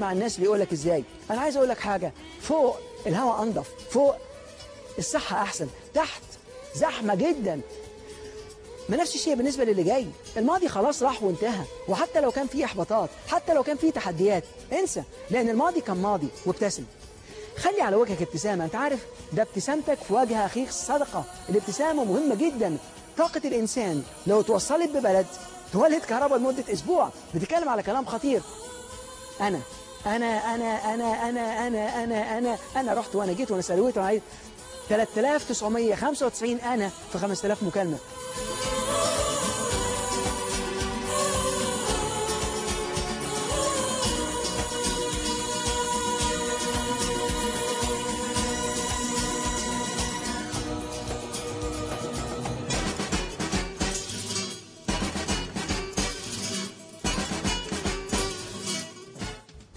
مع الناس اللي يقول لك إزاي؟ أنا عايز أقول لك حاجة. فوق الهواء أنضف. فوق الصحة أحسن. تحت زحمة جدا. ما نفس الشيء بالنسبة للي جاي. الماضي خلاص راح وانتهى. وحتى لو كان فيه إحباطات حتى لو كان فيه تحديات انسى. لأن الماضي كان ماضي وابتسم. خلي على وجهك ابتسامة. أنت عارف ده ابتسامتك في وجه أخيك صدقة. الابتسامة مهمة جدا. طاقة الإنسان لو توصلت ببلد تولد كهرباء لمدة أسبوع. بتتكلم على كلام خطير. أنا أنا أنا أنا أنا أنا أنا أنا أنا رحت وأنا جيت وأنا سويت وأنا عايز 3995 أنا في 5000 مكالمة.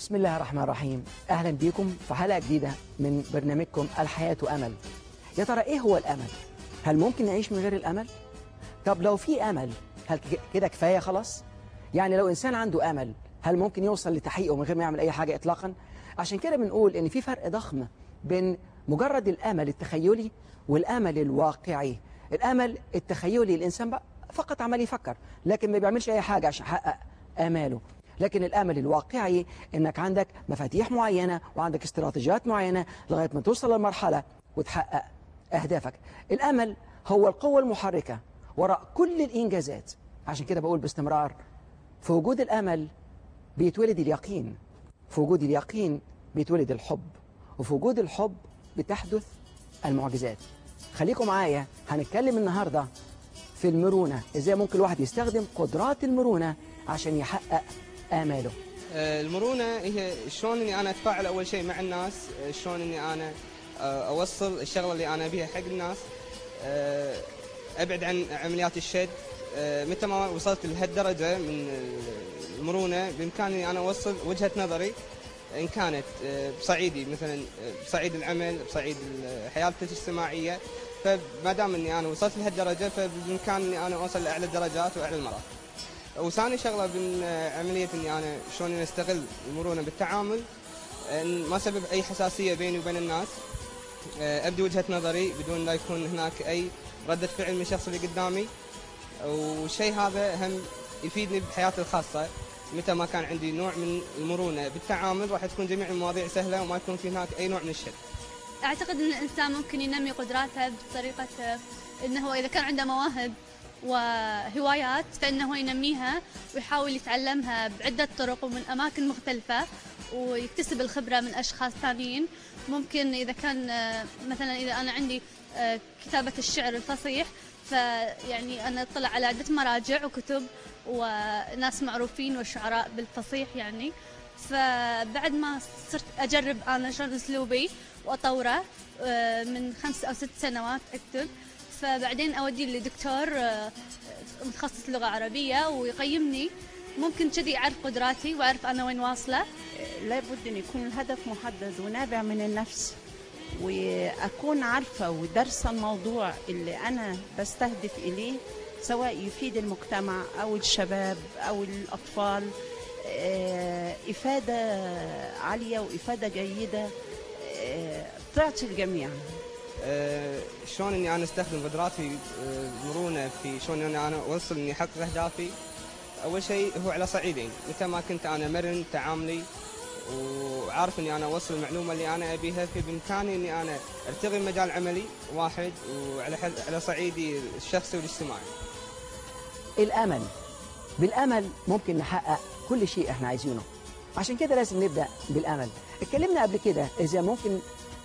بسم الله الرحمن الرحيم أهلا بكم في حلقة جديدة من برنامجكم الحياة أمل يا ترى إيه هو الأمل؟ هل ممكن نعيش من غير الأمل؟ طب لو في أمل هل كده كفاية خلاص؟ يعني لو إنسان عنده أمل هل ممكن يوصل لتحقيقه من غير ما يعمل أي حاجة إطلاقا؟ عشان كده بنقول إن في فرق ضخم بين مجرد الأمل التخيلي والأمل الواقعي الأمل التخيلي الإنسان بقى فقط عمال يفكر لكن ما بيعملش أي حاجة عشان يحقق آماله لكن الآمل الواقعي إنك عندك مفاتيح معينة وعندك استراتيجيات معينة لغاية ما توصل للمرحله وتحقق أهدافك. الآمل هو القوة المحركة وراء كل الإنجازات. عشان كده بقول باستمرار في وجود الآمل بيتولد اليقين في وجود اليقين بيتولد الحب وفي وجود الحب بتحدث المعجزات. خليكم معايا هنتكلم النهارده في المرونة. إزاي ممكن الواحد يستخدم قدرات المرونة عشان يحقق آماله. آه، المرونة هي شلون إني أنا أتفاعل أول شيء مع الناس آه، شلون إني أنا آه، أوصل الشغلة اللي أنا ابيها حق الناس أبعد عن عمليات الشد. متى ما وصلت لهالدرجة من المرونة بإمكاني أنا أوصل وجهة نظري إن كانت بصعيدي مثلا بصعيد العمل بصعيد الحياة الاجتماعية. فما دام إني أنا وصلت لهالدرجة فبإمكاني أنا أوصل لأعلى الدرجات وأعلى المراتب وثاني شغلة من عملية إني أنا شلون استغل المرونه بالتعامل إن ما سبب أي حساسية بيني وبين الناس. آه، أبدي وجهة نظري بدون لا يكون هناك أي ردة فعل من الشخص اللي قدامي. والشيء هذا هم يفيدني بحياتي الخاصة. متى ما كان عندي نوع من المرونة بالتعامل راح تكون جميع المواضيع سهلة وما يكون في هناك أي نوع من الشد. أعتقد أن الإنسان ممكن ينمي قدراته بطريقة أنه إذا كان عنده مواهب وهوايات فإنه ينميها ويحاول يتعلمها بعدة طرق ومن أماكن مختلفة ويكتسب الخبرة من أشخاص ثانيين. ممكن إذا كان آه، مثلا إذا أنا عندي آه، كتابة الشعر الفصيح فيعني أنا أطلع على عدة مراجع وكتب وناس معروفين وشعراء بالفصيح يعني. فبعد ما صرت أجرب أنا شلون أسلوبي وأطوره آه، من خمس أو ست سنوات أكتب. فبعدين أودي لدكتور آه، متخصص لغة عربية ويقيمني. ممكن كذي أعرف قدراتي وأعرف أنا وين واصلة. لابد إن يكون الهدف محدد ونابع من النفس. وأكون عارفة ودارسه الموضوع اللي أنا بستهدف إليه سواء يفيد المجتمع أو الشباب أو الأطفال. آه، إفادة عالية وإفادة جيدة آه، تعطي الجميع. شلون إني أنا أستخدم قدراتي آه، مرونة في شلون إني أنا أوصل إني أحقق أهدافي. أول شيء هو على صعيدين متى ما كنت أنا مرن تعاملي وعارف إني أنا أوصل المعلومة اللي أنا أبيها. في بإمكاني إني أنا ارتغي مجال عملي واحد وعلى على صعيدي الشخصي والاجتماعي. الأمل. بالأمل ممكن نحقق كل شيء إحنا عايزينه. عشان كده لازم نبدأ بالأمل. اتكلمنا قبل كده إذا ممكن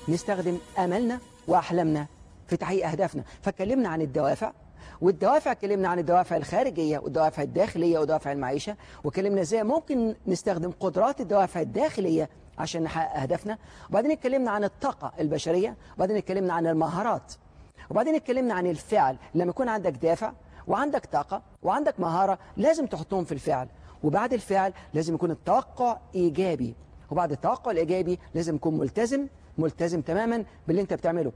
نستخدم أملنا؟ وأحلامنا في تحقيق أهدافنا. فاتكلمنا عن الدوافع والدوافع اتكلمنا عن الدوافع الخارجية والدوافع الداخلية ودوافع المعيشة واتكلمنا إزاي ممكن نستخدم قدرات الدوافع الداخلية عشان نحقق أهدافنا. وبعدين اتكلمنا عن الطاقة البشرية وبعدين اتكلمنا عن المهارات وبعدين اتكلمنا عن الفعل. لما يكون عندك دافع وعندك طاقة وعندك مهارة لازم تحطهم في الفعل. وبعد الفعل لازم يكون التوقع إيجابي وبعد التوقع الإيجابي لازم يكون ملتزم ملتزم تماما باللي انت بتعمله.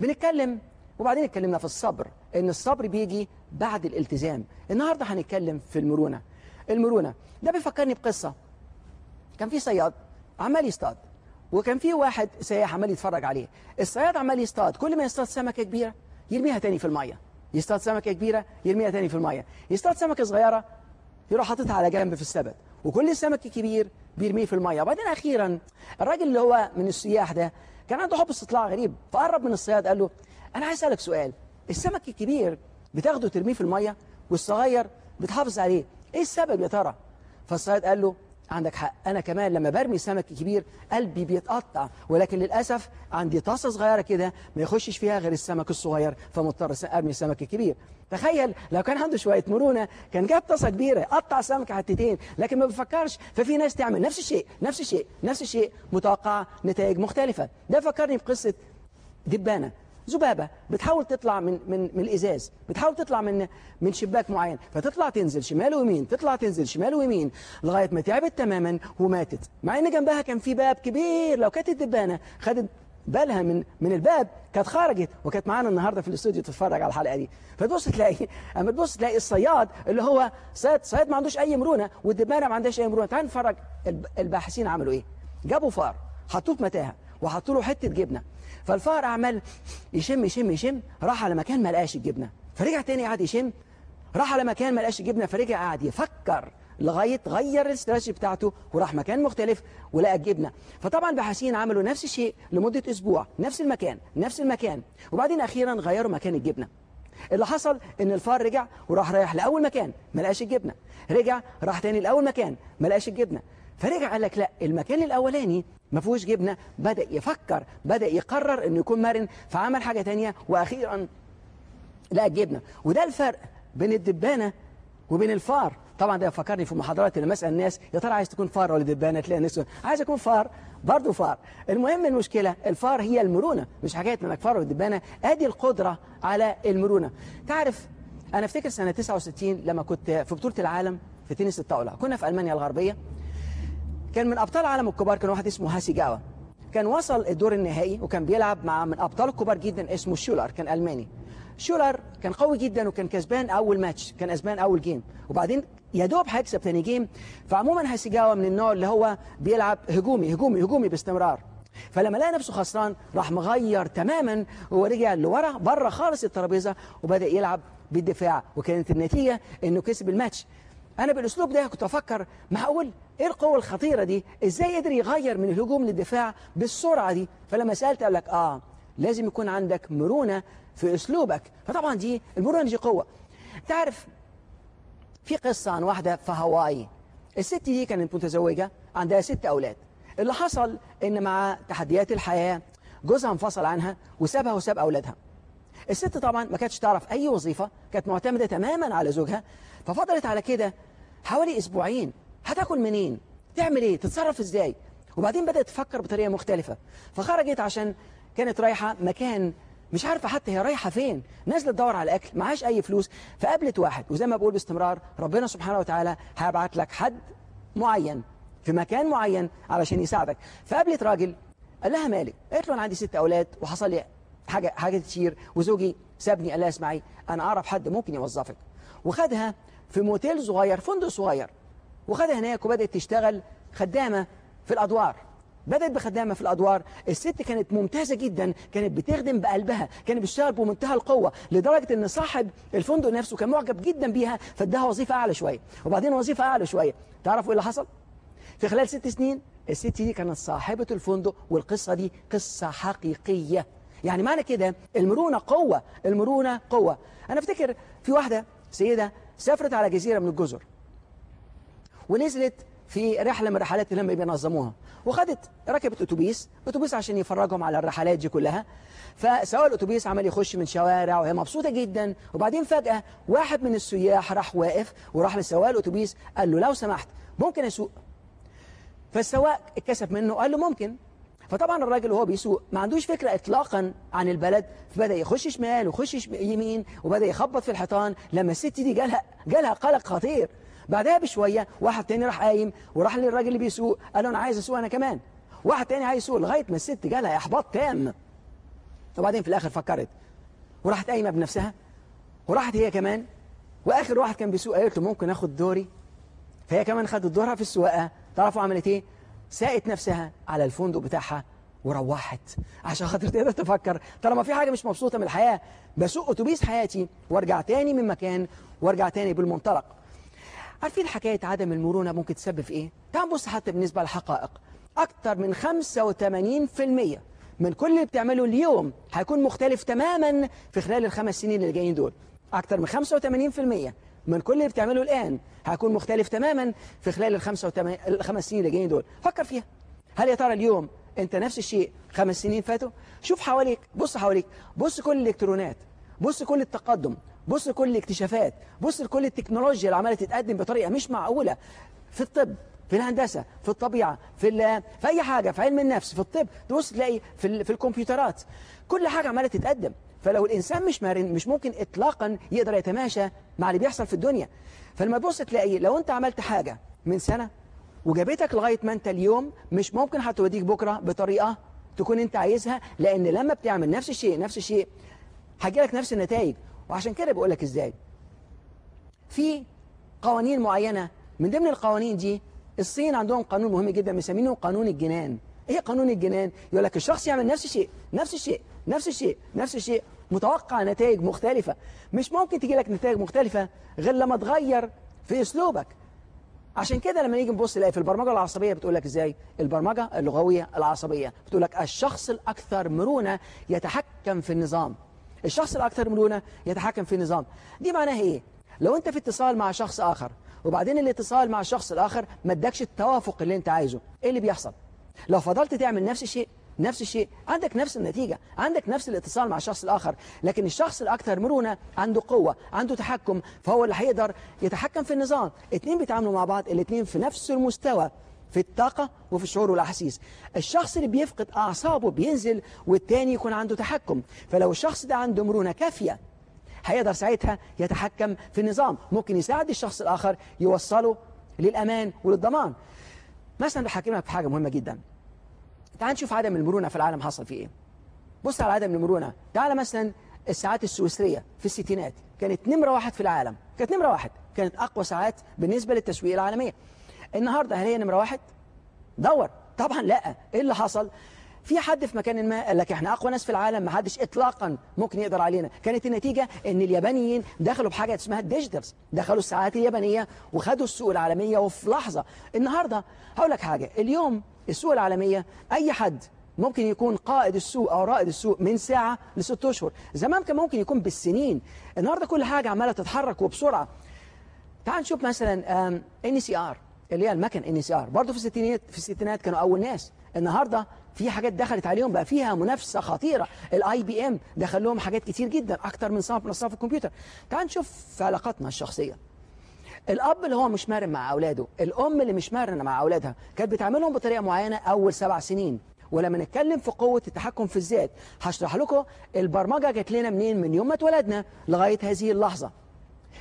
بنتكلم وبعدين اتكلمنا في الصبر إن الصبر بيجي بعد الالتزام. النهاردة هنتكلم في المرونة. المرونة ده بيفكرني بقصة. كان في صياد عمال يصطاد وكان في واحد سياح عمال يتفرج عليه. الصياد عمال يصطاد كل ما يصطاد سمكة كبيرة يرميها تاني في المية. يصطاد سمكة كبيرة يرميها تاني في المية. يصطاد سمكة صغيرة يروح حاططها على جنب في السبت. وكل سمك كبير بيرميه في المية وبعدين أخيرا الراجل اللي هو من السياح ده كان عنده حب استطلاع غريب فقرب من الصياد قال له أنا عايز أسألك سؤال السمك الكبير بتاخده ترميه في المية والصغير بتحافظ عليه إيه السبب يا ترى؟ فالصياد قال له عندك حق أنا كمان لما برمي سمك كبير قلبي بيتقطع ولكن للأسف عندي طاسة صغيرة كده ما يخشش فيها غير السمك الصغير فمضطر أرمي السمك الكبير. تخيل لو كان عنده شوية مرونة كان جاب طاسة كبيرة قطع سمك حتتين لكن ما بيفكرش ففي ناس تعمل نفس الشيء نفس الشيء نفس الشيء متوقعة نتائج مختلفة. ده فكرني بقصة دبانة ذبابة بتحاول تطلع من من من الإزاز بتحاول تطلع من من شباك معين فتطلع تنزل شمال ويمين تطلع تنزل شمال ويمين لغاية ما تعبت تماما وماتت. مع إن جنبها كان في باب كبير لو كانت الدبانة خدت بالها من من الباب كانت خرجت وكانت معانا النهارده في الاستوديو تتفرج على الحلقة دي. فتبص تلاقي اما تبص تلاقي الصياد اللي هو صياد صياد ما عندوش أي مرونة والدبانة ما عندهاش أي مرونة. تعال نتفرج. الب- الباحثين عملوا إيه؟ جابوا فار حطوه في متاهة وحطوا له حتة جبنة. فالفار عمال يشم يشم يشم راح على مكان ما لقاش الجبنة. فرجع تاني قعد يشم راح على مكان ما لقاش الجبنة فرجع قعد يفكر. لغاية غير الاستراتيجي بتاعته وراح مكان مختلف ولقى الجبنة. فطبعا الباحثين عملوا نفس الشيء لمدة أسبوع نفس المكان نفس المكان. وبعدين أخيرا غيروا مكان الجبنة. اللي حصل إن الفار رجع وراح رايح لأول مكان ما لقاش الجبنة. رجع راح تاني لأول مكان ما لقاش الجبنة. فرجع قال لك لا المكان الأولاني ما فيهوش جبنة. بدأ يفكر بدأ يقرر إنه يكون مرن فعمل حاجة تانية وأخيرا لقى الجبنة. وده الفرق بين الدبانة وبين الفار. طبعا ده فكرني في محاضرات لما اسال الناس يا ترى عايز تكون فار ولا دبانة؟ تلاقي الناس عايز أكون فار. برضه فار. المهم المشكلة الفار هي المرونة مش حكاية إنك فار ولا دبانة ادي القدرة على المرونة. تعرف أنا أفتكر سنة 69 لما كنت في بطولة العالم في تنس الطاولة. كنا في ألمانيا الغربية. كان من أبطال العالم الكبار كان واحد اسمه هاسيجاوا. كان وصل الدور النهائي وكان بيلعب مع من أبطال الكبار جدا اسمه شولر كان ألماني. شولر كان قوي جدا وكان كسبان أول ماتش كان كسبان أول game وبعدين يا دوب هيكسب ثاني game فعموما هاسيجاوا من النوع اللي هو بيلعب هجومي هجومي هجومي باستمرار. فلما لقى نفسه خسران راح مغير تماما ورجع لورا بره خالص الترابيزة وبدأ يلعب بالدفاع. وكانت النتيجة إنه كسب الماتش. أنا بالأسلوب ده كنت أفكر معقول إيه القوة الخطيرة دي؟ إزاي قدر يغير من الهجوم للدفاع بالسرعة دي؟ فلما سألت قال لك آه لازم يكون عندك مرونة في أسلوبك. فطبعا دي المرونة دي قوة. تعرف في قصة عن واحدة في هاواي. الست دي كانت متزوجة عندها ست أولاد. اللي حصل إن مع تحديات الحياة جوزها انفصل عنها وسابها وساب أولادها. الست طبعا ما كانتش تعرف أي وظيفة كانت معتمدة تماما على زوجها. ففضلت على كده حوالي أسبوعين. هتاكل منين؟ تعمل إيه؟ تتصرف إزاي؟ وبعدين بدأت تفكر بطريقة مختلفة. فخرجت عشان كانت رايحة مكان مش عارفة حتى هي رايحة فين. نازلة تدور على الاكل معهاش أي فلوس. فقابلت واحد وزي ما بقول باستمرار ربنا سبحانه وتعالى هيبعت لك حد معين في مكان معين علشان يساعدك. فقابلت راجل قال لها مالك؟ قالت له أنا عندي ست أولاد وحصل لي حاجة حاجة كتير وزوجي سابني قال لها اسمعي أنا أعرف حد ممكن يوظفك. وخدها في موتيل صغير فندق صغير. وخدها هناك وبدأت تشتغل خدامة في الأدوار. بدأت بخدامة في الأدوار. الست كانت ممتازة جدا كانت بتخدم بقلبها كانت بتشتغل بمنتهى القوة لدرجة أن صاحب الفندق نفسه كان معجب جدا بيها فاداها وظيفة أعلى شوية. وبعدين وظيفة أعلى شوية. تعرفوا إيه اللي حصل؟ في خلال ست سنين الست دي كانت صاحبة الفندق والقصة دي قصة حقيقية. يعني معنى كده المرونة قوة المرونة قوة. أنا أفتكر في واحدة سيدة سافرت على جزيرة من الجزر ونزلت في رحلة من الرحلات اللي هم بينظموها وخدت ركبت أتوبيس. أتوبيس عشان يفرجهم على الرحلات دي كلها. فسواق الأتوبيس عمال يخش من شوارع وهي مبسوطة جدا. وبعدين فجأة واحد من السياح راح واقف وراح لسواق الأتوبيس قال له لو سمحت ممكن أسوق؟ فالسواق اتكسف منه قال له ممكن. فطبعا الراجل وهو بيسوق ما عندوش فكرة اطلاقا عن البلد. فبدأ يخش شمال ويخش يمين وبدأ يخبط في الحيطان. لما الست دي جالها جالها قلق خطير. بعدها بشوية واحد تاني راح قايم وراح للراجل اللي بيسوق. قال له أنا عايز أسوق أنا كمان. واحد تاني عايز يسوق لغاية ما الست جالها إحباط تام. وبعدين في الآخر فكرت. وراحت قايمة بنفسها. وراحت هي كمان. وآخر واحد كان بيسوق قالت له ممكن آخد دوري؟ فهي كمان خدت دورها في السواقة. تعرفوا عملت إيه؟ ساقت نفسها على الفندق بتاعها وروحت. عشان خاطر تقدر تفكر. طالما في حاجة مش مبسوطة من الحياة بسوق أتوبيس حياتي وارجع تاني من مكان وارجع تاني بالمنطلق. عارفين حكاية عدم المرونة ممكن تسبب في إيه؟ تعال نبص حتى بالنسبة للحقائق. أكتر من 85% من كل اللي بتعمله اليوم هيكون مختلف تماما في خلال الخمس سنين اللي جايين دول. أكتر من 85% من كل اللي بتعمله الآن هيكون مختلف تماما في خلال الخمسة الخمس سنين اللي جايين دول. فكر فيها. هل يا ترى اليوم أنت نفس الشيء خمس سنين فاتوا؟ شوف حواليك بص حواليك بص كل الإلكترونات بص كل التقدم. بص كل الاكتشافات بص لكل التكنولوجيا اللي عمالة تتقدم بطريقة مش معقولة. في الطب في الهندسة في الطبيعة في في أي حاجة في علم النفس في الطب تبص تلاقي في في الكمبيوترات. كل حاجة عمالة تتقدم. فلو الإنسان مش مرن مش ممكن اطلاقا يقدر يتماشى مع اللي بيحصل في الدنيا. فلما تبص تلاقي لو أنت عملت حاجة من سنة وجابتك لغاية ما أنت اليوم مش ممكن هتوديك بكرة بطريقة تكون أنت عايزها لأن لما بتعمل نفس الشيء نفس الشيء هيجيلك نفس النتائج. وعشان كده بقول لك إزاي. في قوانين معينة من ضمن القوانين دي الصين عندهم قانون مهم جدا مسمينه قانون الجنان. إيه قانون الجنان؟ يقول لك الشخص يعمل نفس الشيء نفس الشيء نفس الشيء نفس الشيء متوقع نتائج مختلفة. مش ممكن تجي لك نتائج مختلفة غير لما تغير في أسلوبك. عشان كده لما نيجي نبص نلاقي في البرمجة العصبية بتقول لك إزاي؟ البرمجة اللغوية العصبية. بتقول لك الشخص الأكثر مرونة يتحكم في النظام. الشخص الأكثر مرونة يتحكم في النظام. دي معناها إيه؟ لو أنت في اتصال مع شخص آخر وبعدين الاتصال مع الشخص الآخر ما ادكش التوافق اللي أنت عايزه إيه اللي بيحصل؟ لو فضلت تعمل نفس الشيء نفس الشيء عندك نفس النتيجة عندك نفس الاتصال مع الشخص الآخر لكن الشخص الأكثر مرونة عنده قوة عنده تحكم فهو اللي هيقدر يتحكم في النظام. اتنين بيتعاملوا مع بعض الاتنين في نفس المستوى. في الطاقة وفي الشعور والأحاسيس. الشخص اللي بيفقد أعصابه بينزل والتاني يكون عنده تحكم. فلو الشخص ده عنده مرونة كافية هيقدر ساعتها يتحكم في النظام. ممكن يساعد الشخص الآخر يوصله للأمان وللضمان. مثلا بحكمك في حاجة مهمة جدا. تعال نشوف عدم المرونة في العالم حصل فيه إيه. بص على عدم المرونة. تعال مثلا الساعات السويسرية في الستينات. كانت نمرة واحد في العالم. كانت نمرة واحد. كانت أقوى ساعات بالنسبة للتسويق العالمية. النهاردة هل هي نمرة واحد. دور. طبعا لا. إيه اللي حصل؟ في حد في مكان ما قال لك إحنا أقوى ناس في العالم ما حدش اطلاقا ممكن يقدر علينا. كانت النتيجة إن اليابانيين دخلوا بحاجة اسمها الديجيتالز دخلوا الساعات اليابانية وخدوا السوق العالمية وفي لحظة. النهارده هقول لك حاجة. اليوم السوق العالمية أي حد ممكن يكون قائد السوق أو رائد السوق من ساعة لست أشهر. زمان كان ممكن يكون بالسنين. النهارده كل حاجة عمالة تتحرك وبسرعة. تعال نشوف مثلا NCR اللي هي المكن NCR برضه في الستينات في الستينات كانوا أول ناس. النهارده في حاجات دخلت عليهم بقى فيها منافسة خطيرة. ال IBM دخل لهم حاجات كتير جدا أكتر من صنف من صنف الكمبيوتر. تعال نشوف في علاقاتنا الشخصية. الأب اللي هو مش مرن مع أولاده الأم اللي مش مرنة مع أولادها كانت بتعاملهم بطريقة معينة أول سبع سنين. ولما نتكلم في قوة التحكم في الذات هشرح لكم البرمجة جت لنا منين من يوم ما اتولدنا لغاية هذه اللحظة.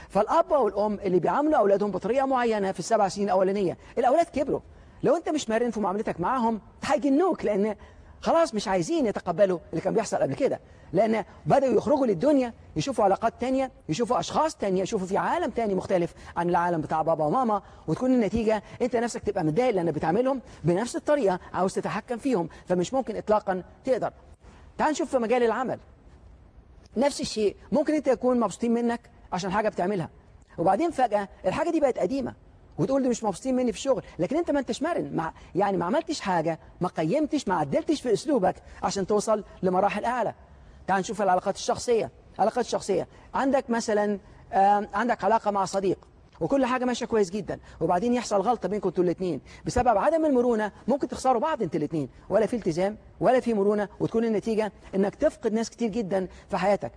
فالأب أو الام اللي بيعاملوا أولادهم بطريقة معينة في السبع سنين الأولانية الأولاد كبروا. لو أنت مش مرن في معاملتك معاهم هيجنوك لأن خلاص مش عايزين يتقبلوا اللي كان بيحصل قبل كده. لأن بدأوا يخرجوا للدنيا يشوفوا علاقات تانية يشوفوا أشخاص تانية يشوفوا في عالم تاني مختلف عن العالم بتاع بابا وماما. وتكون النتيجة أنت نفسك تبقى متضايق لأن بتعاملهم بنفس الطريقة عاوز تتحكم فيهم فمش ممكن اطلاقا تقدر. تعال نشوف في مجال العمل. نفس الشيء ممكن أنت يكون مبسوطين منك عشان حاجة بتعملها. وبعدين فجأة الحاجة دي بقت قديمة. وتقول دي مش مبسوطين مني في الشغل لكن انت ما انتش مرن. مع يعني ما عملتش حاجة ما قيمتش ما عدلتش في أسلوبك عشان توصل لمراحل أعلى. تعال نشوف العلاقات الشخصية. العلاقات الشخصية. عندك مثلا عندك علاقة مع صديق. وكل حاجة ماشية كويس جدا. وبعدين يحصل غلطة بينكم أنتوا الاثنين بسبب عدم المرونة ممكن تخسروا بعض أنتوا الاثنين ولا في التزام ولا في مرونة وتكون النتيجة إنك تفقد ناس كتير جدا في حياتك.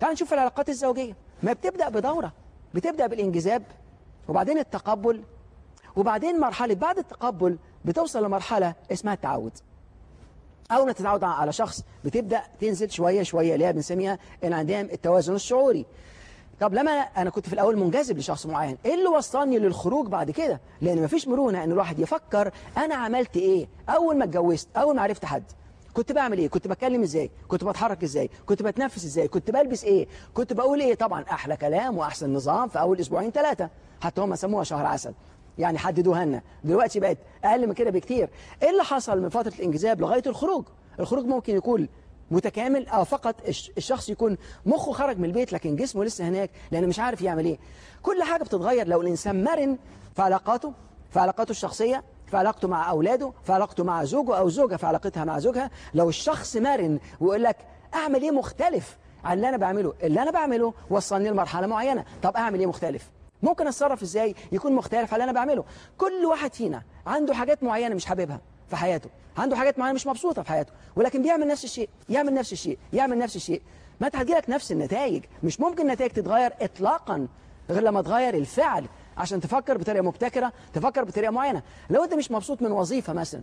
تعال نشوف العلاقات الزوجية. ما بتبدأ بدورة بتبدأ بالانجذاب وبعدين التقبل وبعدين مرحلة بعد التقبل بتوصل لمرحلة اسمها التعود. اول ما تتعود على شخص بتبدأ تنزل شوية شوية اللي هي بنسميها انعدام التوازن الشعوري. طب لما أنا كنت في الأول منجذب لشخص معين إيه اللي وصلني للخروج بعد كده؟ لأن مفيش مرونة إن الواحد يفكر أنا عملت إيه أول ما اتجوزت أول ما عرفت حد. كنت بعمل إيه؟ كنت بتكلم إزاي؟ كنت بتحرك إزاي؟ كنت بتنفس إزاي؟ كنت بلبس إيه؟ كنت بقول إيه؟ طبعا أحلى كلام وأحسن نظام في أول أسبوعين ثلاثة حتى هم سموها شهر عسل. يعني حددوها لنا. دلوقتي بقت أقل من كده بكتير. إيه اللي حصل من فترة الانجذاب لغاية الخروج؟ الخروج ممكن يكون متكامل أو فقط الش- الشخص يكون مخه خرج من البيت لكن جسمه لسه هناك لأنه مش عارف يعمل إيه. كل حاجة بتتغير لو الإنسان مرن في علاقاته في علاقاته الشخصية في علاقته مع أولاده في علاقته مع زوجه أو زوجة في علاقتها مع زوجها. لو الشخص مرن ويقول لك أعمل إيه مختلف عن اللي أنا بعمله؟ اللي أنا بعمله وصلني لمرحلة معينة. طب أعمل إيه مختلف؟ ممكن أتصرف إزاي يكون مختلف عن اللي أنا بعمله؟ كل واحد فينا عنده حاجات معينة مش حاببها في حياته. عنده حاجات معينة مش مبسوطة في حياته. ولكن بيعمل نفس الشيء يعمل نفس الشيء يعمل نفس الشيء. ما هتجيلك نفس النتائج. مش ممكن النتائج تتغير اطلاقا غير لما تغير الفعل. عشان تفكر بطريقة مبتكرة تفكر بطريقة معينة. لو انت مش مبسوط من وظيفة مثلا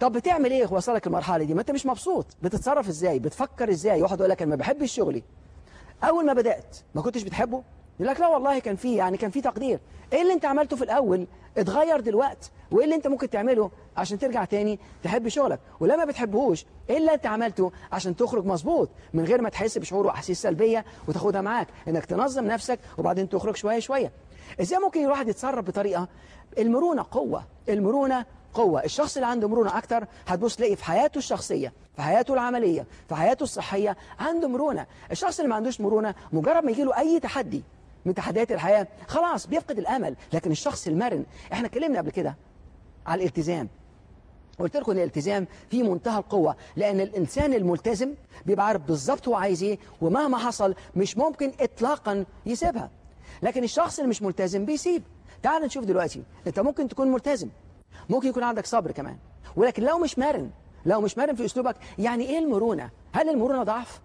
طب بتعمل إيه وصلك المرحلة دي؟ ما انت مش مبسوط. بتتصرف إزاي؟ بتفكر إزاي؟ واحد يقول لك أنا ما بحبش شغلي. أول ما بدأت ما كنتش بتحبه؟ يقول لك لا والله كان في يعني كان في تقدير. إيه اللي انت عملته في الأول؟ اتغير دلوقتي وإيه اللي انت ممكن تعمله عشان ترجع تاني تحب شغلك؟ ولما بتحبهوش إيه اللي انت عملته عشان تخرج مظبوط من غير ما تحس بشعور وأحاسيس سلبية وتاخدها معاك؟ إنك تنظم نفسك وبعدين تخرج شوية شوية. إزاي ممكن الواحد يتصرف بطريقة؟ المرونة قوة المرونة قوة. الشخص اللي عنده مرونة أكتر هتبص تلاقي في حياته الشخصية في حياته العملية في حياته الصحية عنده مرونة. الشخص اللي ما عندوش مرونة مجرد ما يجيله أي تحدي من تحديات الحياة خلاص بيفقد الأمل. لكن الشخص المرن إحنا اتكلمنا قبل كده على الالتزام. قلت لكم إن الالتزام في منتهى القوة لأن الإنسان الملتزم بيبقى عارف بالظبط هو عايز إيه ومهما حصل مش ممكن إطلاقا يسيبها. لكن الشخص اللي مش ملتزم بيسيب. تعال نشوف دلوقتي انت ممكن تكون ملتزم. ممكن يكون عندك صبر كمان. ولكن لو مش مرن لو مش مرن في أسلوبك يعني إيه المرونة؟ هل المرونة ضعف؟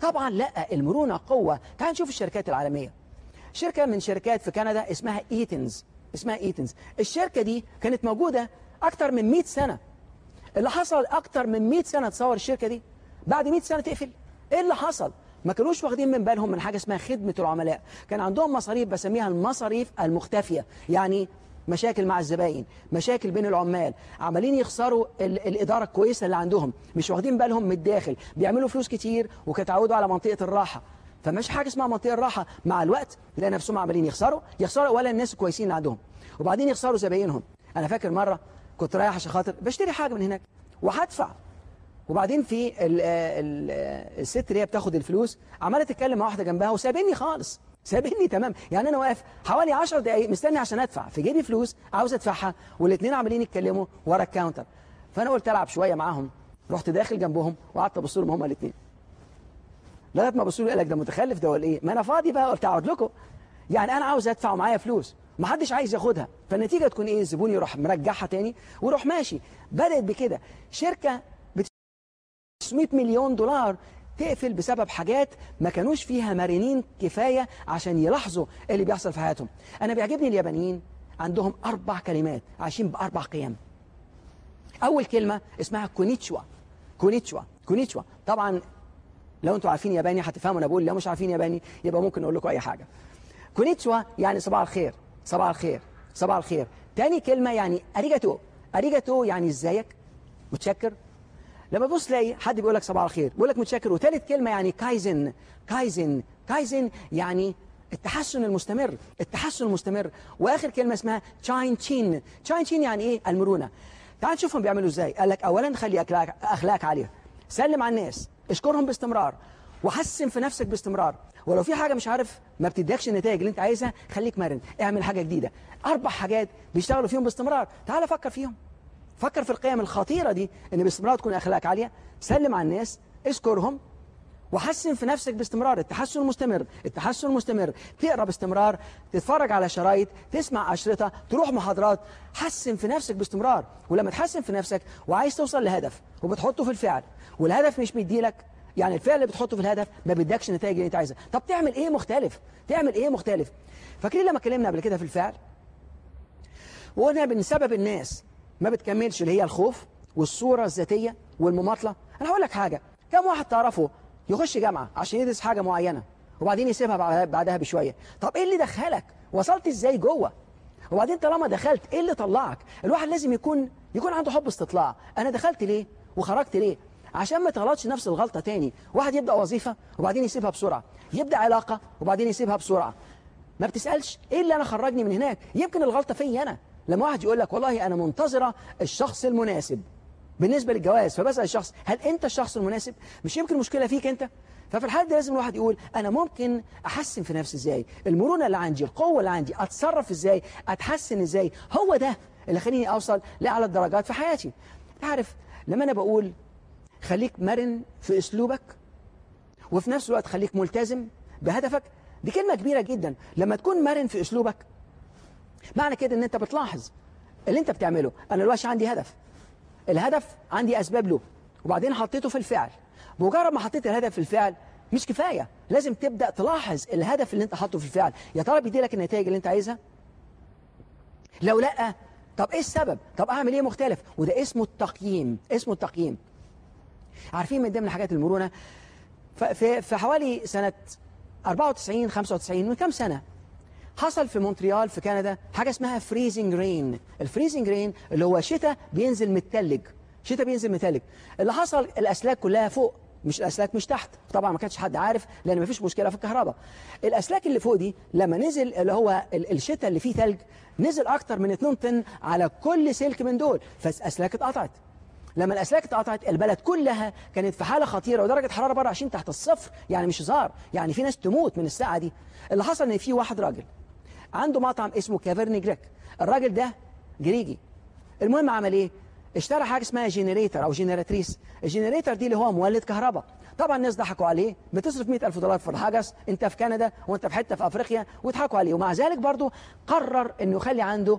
طبعا لا المرونة قوة. تعال نشوف الشركات العالمية. شركة من شركات في كندا اسمها ايتنز اسمها ايتنز الشركة دي كانت موجودة أكتر من 100 سنة. اللي حصل أكتر من 100 سنة تصور الشركة دي. بعد 100 سنة تقفل. إيه اللي حصل؟ ما كانوش واخدين من بالهم من حاجة اسمها خدمة العملاء. كان عندهم مصاريف بسميها المصاريف المختفية يعني مشاكل مع الزباين مشاكل بين العمال عمالين يخسروا ال الإدارة الكويسة اللي عندهم مش واخدين بالهم من الداخل بيعملوا فلوس كتير وكتعودوا على منطقة الراحة. فمش حاجة اسمها منطقة الراحة مع الوقت تلاقي نفسهم عمالين يخسروا يخسروا ولا الناس الكويسين اللي عندهم. وبعدين يخسروا زباينهم. أنا فاكر مرة كنت رايح عشان خاطر بشتري حاجة من هناك وهدفع. وبعدين في ال ال الست اللي هي بتاخد الفلوس عمالة تتكلم مع واحدة جنبها وسابني خالص. سابني تمام. يعني أنا واقف حوالي 10 دقائق مستني عشان أدفع. في جيبي فلوس عاوز أدفعها والاثنين عمالين يتكلموا ورا الكاونتر. فأنا قلت ألعب شوية معاهم. رحت داخل جنبهم وقعدت أبص لهم هما الاثنين لغاية ما بصوا لي قال لك ده متخلف ده ولا إيه؟ ما أنا فاضي بقى قلت أقعد لكم. يعني أنا عاوز أدفع ومعايا فلوس. ما حدش عايز ياخدها. فالنتيجة تكون إيه؟ الزبون يروح مرجعها تاني ويروح ماشي. بدأت بكده. شركة 500 مليون دولار تقفل بسبب حاجات ما كانوش فيها مرنين كفاية عشان يلاحظوا اللي بيحصل في حياتهم. أنا بيعجبني اليابانيين عندهم أربع كلمات عايشين بأربع قيم. أول كلمة اسمها こんにちは. こんにちは. こんにちは. طبعا لو أنتوا عارفين ياباني هتفهموا أنا بقول لو مش عارفين ياباني يبقى ممكن أقول لكم أي حاجة. こんにちは يعني صباح الخير. صباح الخير. صباح الخير. تاني كلمة يعني ありがとう. ありがとう يعني إزيك؟ متشكر. لما تبص تلاقي حد بيقول لك صباح الخير بيقول لك متشكر. وثالث كلمة يعني 改善 改善 改善 يعني التحسن المستمر التحسن المستمر. وآخر كلمة اسمها تشاين تشين. تشاين تشين يعني إيه؟ المرونة. تعال نشوفهم بيعملوا إزاي. قال لك اولا خلي اخلاقك أخلاق عالية. سلم على الناس اشكرهم باستمرار. وحسن في نفسك باستمرار. ولو في حاجة مش عارف ما بتديكش النتائج اللي أنت عايزها خليك مرن. اعمل حاجة جديدة. أربع حاجات بيشتغلوا فيهم باستمرار. تعال فكر فيهم. فكر في القيم الخطيرة دي إن باستمرار تكون أخلاق عالية. سلم على الناس اشكرهم وحسن في نفسك باستمرار. التحسن المستمر التحسن المستمر تقرأ باستمرار تتفرج على شرايط تسمع أشرطة تروح محاضرات. حسن في نفسك باستمرار. ولما تحسن في نفسك وعايز توصل لهدف وبتحطه في الفعل والهدف مش بيديلك يعني الفعل اللي بتحطه في الهدف ما بيدكش النتائج اللي انت عايزها. طب تعمل إيه مختلف؟ تعمل إيه مختلف؟ فاكرين لما اتكلمنا قبل كده في الفعل؟ وقلنا من سبب الناس ما بتكملش اللي هي الخوف والصورة الذاتية والمماطلة. أنا هقول لك حاجة كم واحد تعرفه يخش جامعة عشان يدرس حاجة معينة وبعدين يسيبها بعدها بشوية؟ طب إيه اللي دخلك؟ وصلت إزاي جوه؟ وبعدين طالما دخلت إيه اللي طلعك؟ الواحد لازم يكون يكون عنده حب استطلاع. أنا دخلت ليه؟ وخرجت ليه؟ عشان ما تغلطش نفس الغلطة تاني. واحد يبدأ وظيفة وبعدين يسيبها بسرعة يبدأ علاقة وبعدين يسيبها بسرعة. ما بتسألش إيه اللي أنا خرجني من هناك؟ يمكن الغلطة فيا أنا. لما واحد يقول لك والله أنا منتظرة الشخص المناسب بالنسبة للجواز فبسأل الشخص هل أنت الشخص المناسب؟ مش يمكن المشكلة فيك أنت؟ ففي الحالة دي لازم الواحد يقول أنا ممكن أحسن في نفسي إزاي؟ المرونة اللي عندي القوة اللي عندي أتصرف إزاي؟ أتحسن إزاي؟ هو ده اللي خليني أوصل لأعلى الدرجات في حياتي. تعرف لما أنا بقول خليك مرن في أسلوبك وفي نفس الوقت خليك ملتزم بهدفك دي كلمة كبيرة جدا. لما تكون مرن في أسلوبك معنى كده إن أنت بتلاحظ اللي أنت بتعمله. أنا دلوقتي عندي هدف. الهدف عندي أسباب له. وبعدين حطيته في الفعل. بمجرد ما حطيت الهدف في الفعل مش كفاية. لازم تبدأ تلاحظ الهدف اللي أنت حاطه في الفعل. يا ترى بيدي لك النتائج اللي أنت عايزها؟ لو لأ طب إيه السبب؟ طب أعمل إيه مختلف؟ وده اسمه التقييم. اسمه التقييم. عارفين من ضمن الحاجات المرونة؟ في في حوالي سنة 94 95 من كام سنة؟ حصل في مونتريال في كندا حاجة اسمها freezing rain ال freezing rain اللي هو شتاء بينزل متلج. شتاء بينزل متلج. اللي حصل الأسلاك كلها فوق مش الأسلاك مش تحت. طبعا ما كانش حد عارف لأن ما فيش مشكلة في الكهرباء. الأسلاك اللي فوق دي لما نزل اللي هو ال- الشتاء اللي فيه تلج نزل أكتر من 2 طن على كل سلك من دول. فالأسلاك اتقطعت. لما الأسلاك اتقطعت البلد كلها كانت في حالة خطيرة ودرجة حرارة بره 20 تحت الصفر. يعني مش هزار. يعني في ناس تموت من الساعة دي. اللي حصل إن في واحد راجل عنده مطعم اسمه Caverne Grecque. الراجل ده جريجي. المهم عمل إيه؟ اشترى حاجة اسمها generator أو génératrice ال generator دي اللي هو مولد كهرباء. طبعا الناس ضحكوا عليه. بتصرف 100000 دولار في الحجز. انت في كندا وانت في حتة في أفريقيا. ويضحكوا عليه. ومع ذلك برضه قرر إنه يخلي عنده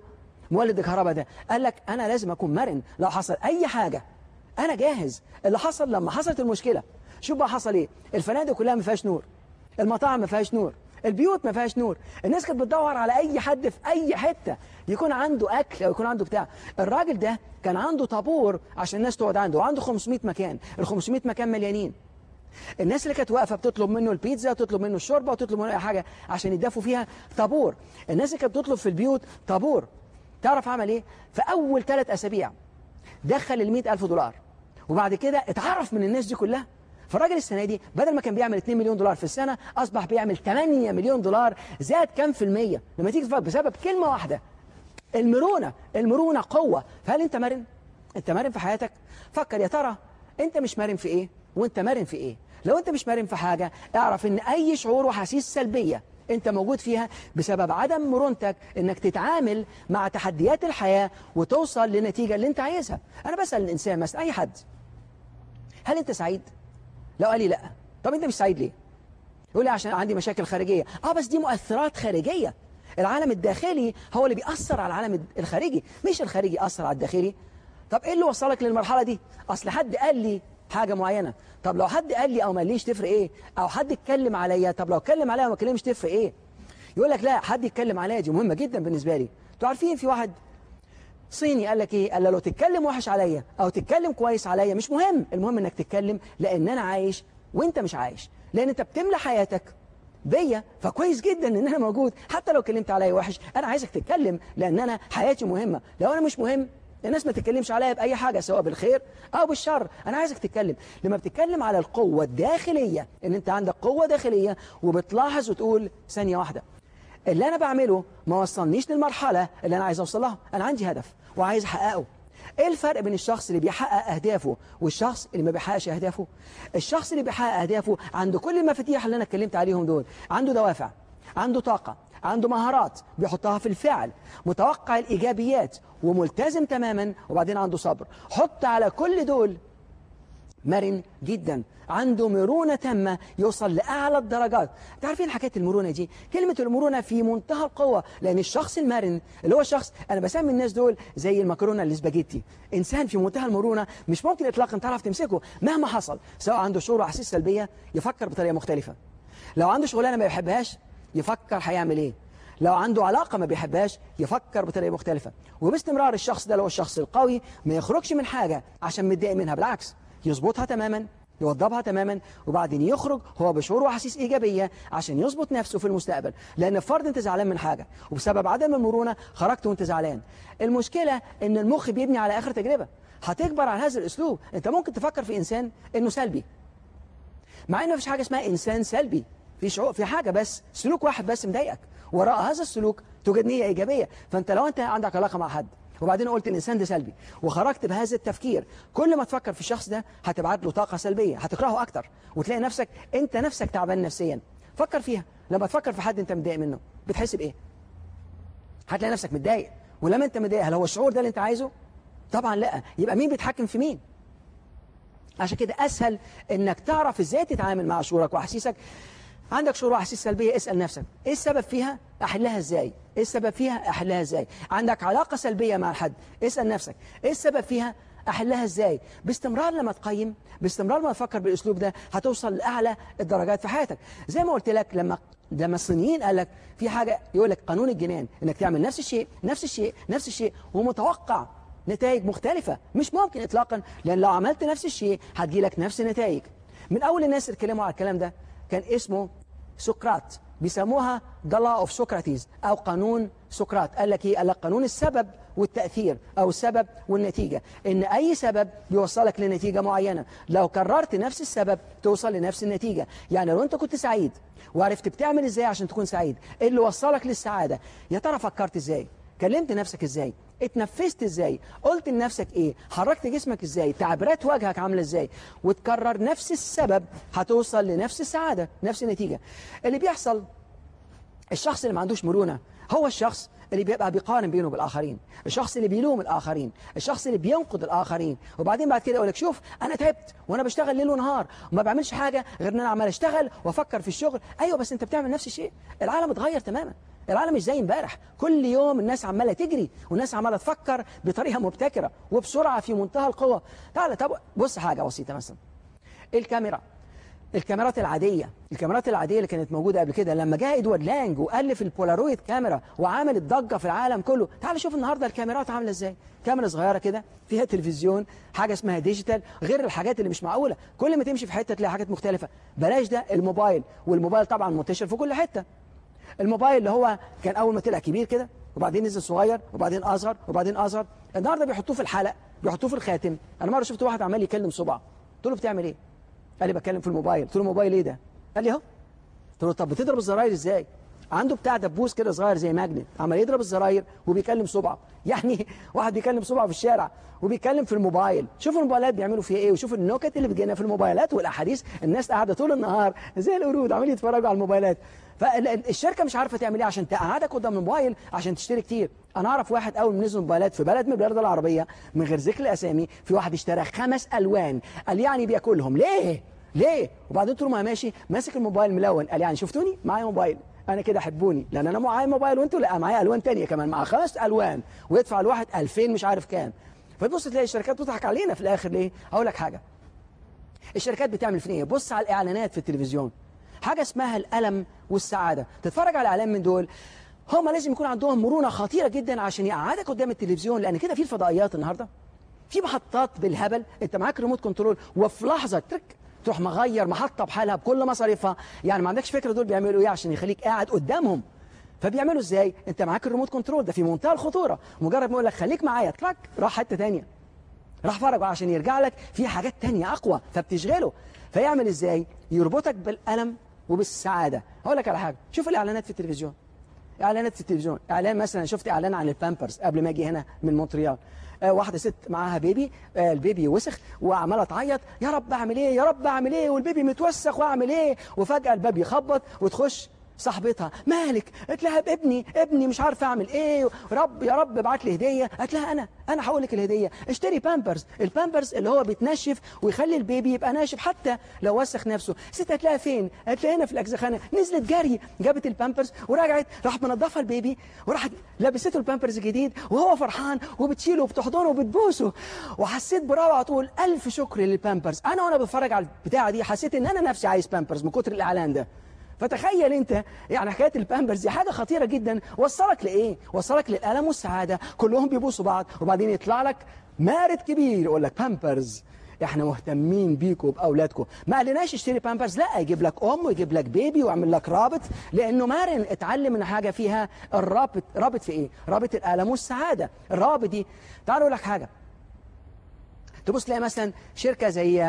مولد الكهرباء ده. قال لك أنا لازم أكون مرن. لو حصل أي حاجة أنا جاهز. اللي حصل لما حصلت المشكلة. شوف بقى حصل إيه؟ الفنادق كلها ما فيهاش نور. المطاعم ما فيهاش نور. البيوت ما فيهاش نور. الناس كانت بتدور على أي حد في أي حتة. يكون عنده أكل أو يكون عنده بتاع. الراجل ده كان عنده طابور عشان الناس تقعد عنده وعنده 500 مكان. ال 500 مكان مليانين. الناس اللي كانت واقفة بتطلب منه البيتزا وتطلب منه الشوربة وتطلب منه أي حاجة عشان يدفوا فيها طابور. الناس اللي كانت بتطلب في البيوت طابور. تعرف عمل إيه؟ في أول ثلاث أسابيع دخل ال ألف دولار. وبعد كده اتعرف من الناس دي كلها. فالراجل السنة دي بدل ما كان بيعمل 2 مليون دولار في السنة أصبح بيعمل 8 مليون دولار زاد كام في المية؟ لما تيجي تفكر بسبب كلمة واحدة المرونة المرونة قوة. فهل أنت مرن؟ أنت مرن في حياتك؟ فكر يا ترى أنت مش مرن في إيه؟ وأنت مرن في إيه؟ لو أنت مش مرن في حاجة اعرف إن أي شعور وحاسيس سلبية أنت موجود فيها بسبب عدم مرونتك إنك تتعامل مع تحديات الحياة وتوصل للنتيجه اللي أنت عايزها. أنا بسأل الإنسان مثلا أي حد هل أنت سعيد؟ لو قال لي لا. طب انت مش سعيد ليه؟ يقول لي عشان عندي مشاكل خارجية. آه بس دي مؤثرات خارجية. العالم الداخلي هو اللي بيأثر على العالم الخارجي مش الخارجي يأثر على الداخلي. طب إيه اللي وصلك للمرحلة دي؟ أصل حد قال لي حاجة معينة. طب لو حد قال لي أو ما قاليش تفرق إيه؟ أو حد اتكلم عليا طب لو اتكلم عليا وما اتكلمش تفرق إيه؟ يقول لك لا حد يتكلم عليا دي مهمة جدا بالنسبة لي. أنتوا عارفين في واحد صيني قال لك إيه؟ قال لو تتكلم وحش عليا أو تتكلم كويس عليا مش مهم المهم إنك تتكلم لأن أنا عايش وأنت مش عايش. لأن أنت بتملى حياتك بيا فكويس جدا إن أنا موجود. حتى لو اتكلمت عليا وحش أنا عايزك تتكلم لأن أنا حياتي مهمة. لو أنا مش مهم الناس ما تتكلمش عليا بأي حاجة سواء بالخير أو بالشر. أنا عايزك تتكلم. لما بتتكلم على القوة الداخلية إن أنت عندك قوة داخلية وبتلاحظ وتقول ثانية واحدة اللي أنا بعمله ما وصلنيش للمرحلة اللي أنا عايز أوصل لها. أنا عندي هدف. وعايز أحققه. إيه الفرق بين الشخص اللي بيحقق أهدافه والشخص اللي ما بيحققش أهدافه؟ الشخص اللي بيحقق أهدافه عنده كل المفاتيح اللي أنا اتكلمت عليهم دول عنده دوافع عنده طاقة عنده مهارات بيحطها في الفعل متوقع الإيجابيات وملتزم تماما وبعدين عنده صبر. حط على كل دول مرن جدا. عنده مرونة تامة يوصل لأعلى الدرجات. تعرفين حكاية المرونة دي؟ كلمة المرونة في منتهى القوة لأن الشخص المرن اللي هو شخص أنا بسمي الناس دول زي المكرونة الإسباجيتي. إنسان في منتهى المرونة مش ممكن إطلاقا تعرف تمسكه مهما حصل سواء عنده شعور وأحاسيس سلبية يفكر بطريقة مختلفة. لو عنده شغلانة ما بيحبهاش يفكر هيعمل إيه؟ لو عنده علاقة ما بيحبهاش يفكر بطريقة مختلفة. وباستمرار الشخص ده اللي هو الشخص القوي ما يخرجش من حاجة عشان متضايق منها بالعكس. يظبطها تماما يوضبها تماما وبعدين يخرج هو بشعور وحاسيس إيجابية عشان يظبط نفسه في المستقبل. لأن فرض أنت زعلان من حاجة وبسبب عدم المرونة خرجت وأنت زعلان. المشكلة أن المخ بيبني على آخر تجربة. هتكبر على هذا الأسلوب. أنت ممكن تفكر في إنسان أنه سلبي. مع أنه مفيش حاجة اسمها إنسان سلبي. في شعور في حاجة بس سلوك واحد بس مضايقك. وراء هذا السلوك توجد نية إيجابية. فأنت لو أنت عندك علاقة مع حد وبعدين قلت الإنسان ده سلبي. وخرجت بهذا التفكير. كل ما تفكر في الشخص ده هتبعت له طاقة سلبية هتكرهه أكتر. وتلاقي نفسك أنت نفسك تعبان نفسيا. فكر فيها. لما تفكر في حد أنت متضايق منه بتحس بإيه؟ هتلاقي نفسك متضايق. ولما أنت متضايق هل هو الشعور ده اللي أنت عايزه؟ طبعا لأ. يبقى مين بيتحكم في مين؟ عشان كده أسهل إنك تعرف إزاي تتعامل مع شعورك وأحاسيسك. عندك شعور واحاسيس سلبية اسأل نفسك إيه السبب فيها؟ أحلها إزاي؟ إيه السبب فيها؟ أحلها إزاي؟ عندك علاقة سلبية مع حد؟ اسأل نفسك إيه السبب فيها؟ أحلها إزاي؟ باستمرار لما تقيم باستمرار لما تفكر بالأسلوب ده هتوصل لأعلى الدرجات في حياتك. زي ما قلت لك لما لما الصينيين قال لك في حاجة يقول لك قانون الجنان إنك تعمل نفس الشيء نفس الشيء نفس الشيء ومتوقع نتائج مختلفة. مش ممكن إطلاقا لأن لو عملت نفس الشيء هتجي لك نفس النتائج من أول الناس اللي اتكلموا على الكلام ده كان اسمه سقراط بيسموها The Law of Socrates أو قانون سقراط قال لك إيه؟ قال لك قانون السبب والتأثير أو السبب والنتيجة. إن أي سبب بيوصلك لنتيجة معينة. لو كررت نفس السبب توصل لنفس النتيجة. يعني لو أنت كنت سعيد وعرفت بتعمل إزاي عشان تكون سعيد إيه اللي وصلك للسعادة؟ يا ترى فكرت إزاي؟ كلمت نفسك إزاي؟ اتنفست إزاي؟ قلت لنفسك إيه؟ حركت جسمك إزاي؟ تعبيرات وجهك عاملة إزاي؟ وتكرر نفس السبب هتوصل لنفس السعادة نفس النتيجة. اللي بيحصل الشخص اللي ما عندوش مرونة هو الشخص اللي بيبقى بيقارن بينه بالآخرين. الشخص اللي بيلوم الآخرين. الشخص اللي بينقد الآخرين. وبعدين بعد كده يقول لك شوف أنا تعبت وأنا بشتغل ليل ونهار وما بعملش حاجة غير إن أنا عمال أشتغل وأفكر في الشغل. أيوه بس أنت بتعمل نفس الشيء. العالم اتغير تماما. العالم مش زي امبارح. كل يوم الناس عمالة تجري والناس عمالة تفكر بطريقة مبتكرة وبسرعة في منتهى القوة. تعال طب بص حاجة بسيطة مثلا. الكاميرا الكاميرات العادية الكاميرات العادية اللي كانت موجودة قبل كده لما جاء إدوارد لانج وألف ال Polaroid camera وعملت ضجة في العالم كله. تعال شوف النهاردة الكاميرات عاملة إزاي. كاميرا صغيرة كده فيها تلفزيون حاجة اسمها digital غير الحاجات اللي مش معقولة. كل ما تمشي في حتة تلاقي حاجات مختلفة. بلاش ده الموبايل. والموبايل طبعا منتشر في كل حتة. الموبايل اللي هو كان أول ما طلع كبير كده وبعدين نزل صغير وبعدين أصغر وبعدين أصغر. النهاردة بيحطوه في الحلق بيحطوه في الخاتم. أنا مرة شفت واحد عمال يكلم صباعه. قلت له بتعمل إيه؟ قال لي بتكلم في الموبايل. قلت له الموبايل إيه ده؟ قال لي أهو. قلت له طب بتضرب الزراير إزاي؟ عنده بتاع دبوس كده صغير زي ماجنت. عمال يضرب الزراير وبيكلم صبعه يعني واحد بيكلم صبعه في الشارع وبيتكلم في الموبايل. شوف الموبايلات بيعملوا فيها إيه وشوف النكت اللي بتجينا في الموبايلات والأحاديث الناس قاعدة طول النهار زي القرود عمالين يتفرجوا على الموبايلات. فالشركة مش عارفة تعمل إيه عشان تقعدك قدام الموبايل عشان تشتري كتير. أنا أعرف واحد أول ما نزل الموبايلات في بلد من البلاد العربية من غير ذكر الأسامي في واحد اشترى خمس ألوان. قال يعني بياكلهم. ليه؟ ليه؟ وبعدين طول ما ماشي ماسك الموبايل ملون. قال يعني شفتوني؟ معايا موبايل. أنا كده حبوني. لأن أنا معايا موبايل وأنتوا لا معايا ألوان تانية كمان. مع خمس ألوان. ويدفع الواحد 2000 مش عارف كام. فتبص تلاقي الشركات بتضحك علينا في الآخر. ليه؟ أقول لك حاجة. الشركات بتعمل فين إيه؟ بص على الإعلانات في التلفزيون. حاجة اسمها الألم والسعادة. تتفرج على اعلان من دول هم لازم يكون عندهم مرونة خطيرة جدا عشان يقعدك قدام التلفزيون لأن كده في الفضائيات النهارده. في محطات بالهبل أنت معاك remote control وفي لحظة ترك تروح مغير محطة بحالها بكل مصاريفها. يعني ما عندكش فكرة دول بيعملوا إيه عشان يخليك قاعد قدامهم. فبيعملوا إزاي؟ أنت معاك ال remote control ده في منتهى الخطورة. مجرد ما يقول لك خليك معايا تراك راح حتة تانية. راح فرج عشان يرجع لك في حاجات تانية أقوى فبتشغله. فيعمل إزاي؟ يربطك بالألم وبالسعادة. هقول لك على حاجة. شوف الإعلانات في التلفزيون. إعلانات في التلفزيون. إعلان مثلا شفت إعلان عن البامبرز قبل ما أجي هنا من مونتريال. آه واحدة ست معاها baby آه ال baby وسخ وعمالة تعيط يا رب أعمل إيه؟ يا رب أعمل إيه؟ وال baby متوسخ وأعمل إيه؟ وفجأة الباب يخبط وتخش صاحبتها مالك؟ قالت لها ابني ابني مش عارفة أعمل إيه رب يا رب ابعت لي هدية. قالت لها أنا أنا هقول لك الهدية. اشتري Pampers ال Pampers اللي هو بيتنشف ويخلي ال baby يبقى ناشف حتى لو وسخ نفسه. ست قالت لها فين؟ قالت لها هنا في الاجزخانه نزلت جري جابت البامبرز ورجعت راحت منضفه ال baby وراحت لبسته البامبرز الجديد وهو فرحان وبتشيله وبتحضنه وبتبوسه. وحسيت بروعه تقول ألف شكر للبامبرز أنا وأنا بتفرج على البتاعة دي حسيت إن أنا نفسي عايز بامبرز من كتر الإعلان ده. فتخيل انت يعني حكاية البامبرز دي حاجة خطيرة جدا. وصلك لإيه؟ وصلك للالم والسعاده كلهم بيبوسوا بعض وبعدين يطلع لك مارد كبير يقول لك بامبرز إحنا مهتمين بيكم وبأولادكم. ما قالناش اشتري بامبرز لا يجيب لك أم ويجيب لك baby ويعمل لك رابط. لأنه مرن اتعلم إن حاجة فيها الرابط رابط في إيه؟ رابط الالم والسعاده الرابط دي تعالوا لك حاجة. تبص تلاقي مثلا شركة زي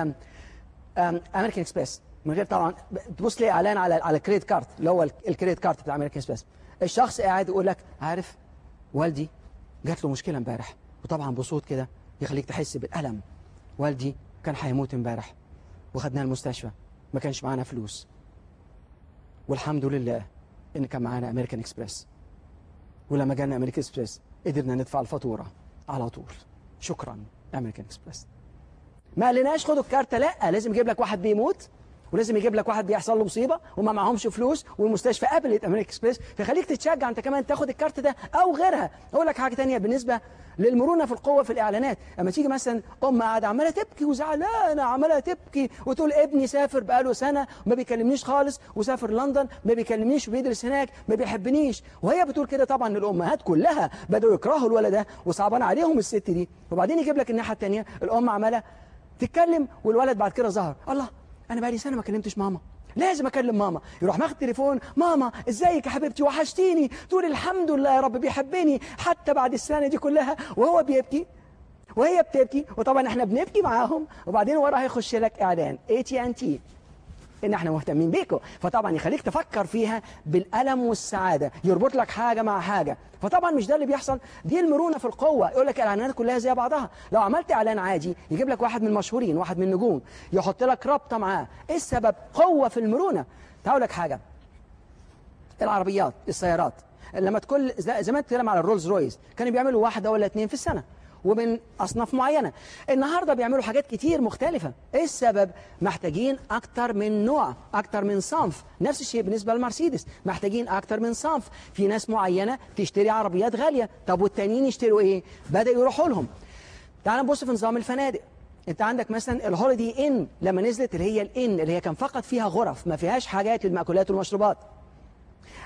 American Express من غير طبعا. تبص لي إعلان على على ال credit card اللي هو ال credit card بتاع American Express الشخص قاعد يقول لك عارف والدي جات له مشكلة امبارح. وطبعا بصوت كده يخليك تحس بالألم. والدي كان هيموت امبارح وخدناه المستشفى ما كانش معانا فلوس. والحمد لله إن كان معانا American Express ولما جانا American Express قدرنا ندفع الفاتورة على طول. شكرا American Express ما قالناش خدوا الكارت ده لا لازم يجيب لك واحد بيموت. ولازم يجيب لك واحد بيحصل له مصيبة وما معهمش فلوس والمستشفى قبلت American Express فخليك تتشجع أنت كمان تاخد الكارت ده أو غيرها. أقول لك حاجة تانية بالنسبة للمرونة في القوة في الإعلانات. أما تيجي مثلا أم قاعدة عمالة تبكي وزعلانة عمالة تبكي وتقول ابني سافر بقاله سنة وما بيكلمنيش خالص وسافر لندن ما بيكلمنيش وبيدرس هناك ما بيحبنيش. وهي بتقول كده طبعا الأمهات كلها بدأوا يكرهوا الولد ده وصعبان عليهم الست دي. وبعدين يجيب لك الناحية الثانية الأم عمالة تتكلم والولد بعد كده ظهر. الله! أنا بقالي سنة ما كلمتش ماما. لازم اكلم ماما. يروح ماخد تليفون. ماما ازيك يا حبيبتي؟ وحشتيني. تقول الحمد لله يا رب بيحبني حتى بعد السنة دي كلها. وهو بيبكي. وهي بتبكي. وطبعا إحنا بنبكي معاهم. وبعدين وراها يخش لك إعلان. اي تي ان تي إن إحنا مهتمين بيكم فطبعا يخليك تفكر فيها بالألم والسعادة. يربط لك حاجة مع حاجة. فطبعا مش ده اللي بيحصل. دي المرونة في القوة. يقول لك الاعلانات كلها زي بعضها. لو عملت إعلان عادي يجيب لك واحد من المشهورين واحد من النجوم يحط لك رابطة معاه. إيه السبب؟ قوة في المرونة. تعال لك حاجة. العربيات السيارات. لما تكون زمان تتكلم على الرولز رويس كانوا بيعملوا واحدة ولا اثنين في السنة. ومن أصناف معينة. النهاردة بيعملوا حاجات كتير مختلفة. إيه السبب؟ محتاجين أكتر من نوع أكتر من صنف. نفس الشيء بالنسبة للمرسيدس محتاجين أكتر من صنف. في ناس معينة تشتري عربيات غالية. طب والتانيين يشتروا إيه؟ بدأوا يروحوا لهم. تعال نبص في نظام الفنادق. أنت عندك مثلا ال Holiday Inn. لما نزلت اللي هي ال Inn اللي هي كان فقط فيها غرف ما فيهاش حاجات للمأكولات والمشروبات.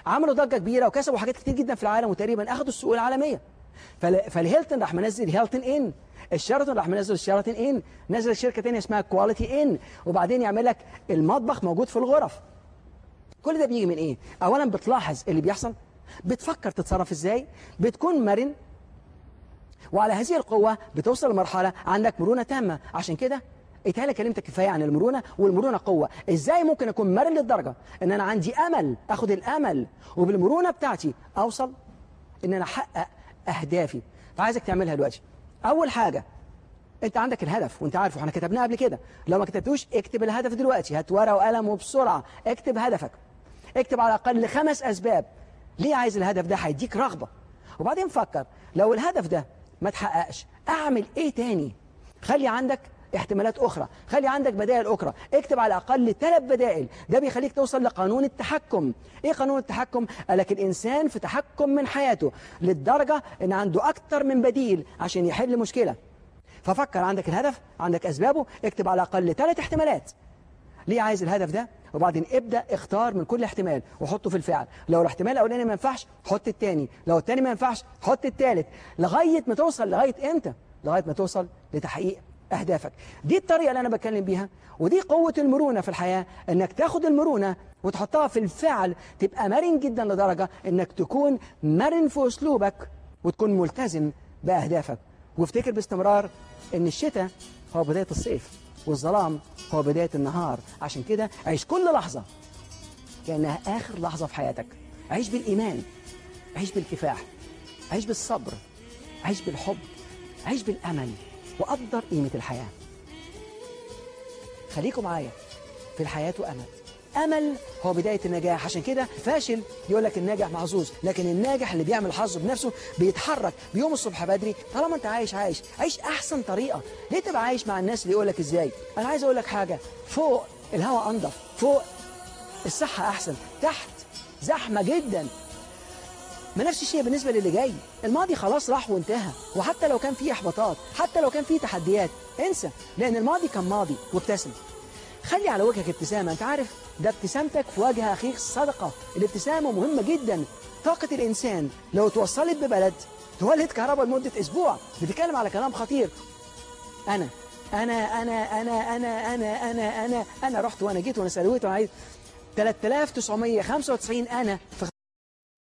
عملوا ضجة كبيرة وكسبوا حاجات كتير جدا في العالم وتقريبا أخذوا السوق العالمية. فالهيلتون راح منزل Hilton Inn. الشيراتون راح منزل ال Sheraton Inn. نزل شركة ثانية اسمها Quality Inn. وبعدين يعمل لك المطبخ موجود في الغرف. كل ده بيجي من إيه؟ اولا بتلاحظ اللي بيحصل. بتفكر تتصرف إزاي؟ بتكون مرن. وعلى هذه القوة بتوصل لمرحلة عندك مرونة تامة. عشان كده اتهالى كلمتك كفاية عن المرونة والمرونة قوة. إزاي ممكن أكون مرن للدرجة؟ إن أنا عندي أمل آخد الأمل. وبالمرونة بتاعتي أوصل إن أنا أحقق أهدافي. فعايزك تعملها دلوقتي. أول حاجة أنت عندك الهدف وأنت عارف وإحنا كتبناه قبل كده. لو ما كتبتوش اكتب الهدف دلوقتي. هات ورقة وقلم وبسرعة. اكتب هدفك. اكتب على الأقل خمس أسباب. ليه عايز الهدف ده؟ هيديك رغبة. وبعدين فكر. لو الهدف ده ما تحققش أعمل إيه تاني؟ خلي عندك احتمالات أخرى. خلي عندك بدائل أخرى. اكتب على الأقل ثلاث بدائل. ده بيخليك توصل لقانون التحكم. إيه قانون التحكم؟ قالك الإنسان في تحكم من حياته للدرجة إن عنده أكتر من بديل عشان يحل مشكلة. ففكر عندك الهدف؟ عندك أسبابه؟ اكتب على الأقل ثلاث احتمالات. ليه عايز الهدف ده؟ وبعدين ابدأ اختار من كل احتمال وحطه في الفعل. لو الاحتمال الأولاني ما ينفعش حط الثاني. لو الثاني ما ينفعش حط الثالث. لغاية ما توصل لغاية إمتى؟ لغاية ما توصل لتحقيق أهدافك. دي الطريقة اللي أنا بتكلم بيها ودي قوة المرونة في الحياة إنك تاخد المرونة وتحطها في الفعل تبقى مرن جدا لدرجة إنك تكون مرن في أسلوبك وتكون ملتزم بأهدافك. وافتكر باستمرار إن الشتاء هو بداية الصيف والظلام هو بداية النهار. عشان كده عيش كل لحظة كأنها آخر لحظة في حياتك. عيش بالإيمان عيش بالكفاح عيش بالصبر عيش بالحب عيش بالأمل. وقدر قيمة الحياة. خليكم معايا في الحياة أمل أمل هو بداية النجاح. عشان كده فاشل يقول لك الناجح محظوظ لكن الناجح اللي بيعمل حظه بنفسه بيتحرك بيوم الصبح بدري. طالما أنت عايش عايش. عيش أحسن طريقة. ليه تبقى عايش مع الناس اللي يقول لك إزاي؟ أنا عايز أقول لك حاجة. فوق الهواء أنضف. فوق الصحة أحسن. تحت زحمة جدا. ما نفس الشيء بالنسبة للي جاي. الماضي خلاص راح وانتهى. وحتى لو كان فيه إحباطات حتى لو كان فيه تحديات انسى. لأن الماضي كان ماضي وابتسم. خلي على وجهك ابتسامة. أنت عارف ده ابتسامتك في وجه أخيك صدقة. الابتسامة مهمة جدا. طاقة الإنسان لو توصلت ببلد تولد كهرباء لمدة أسبوع. بتتكلم على كلام خطير. أنا أنا أنا أنا أنا أنا أنا أنا أنا رحت وأنا جيت وأنا سويت وأنا عايز 3995 أنا في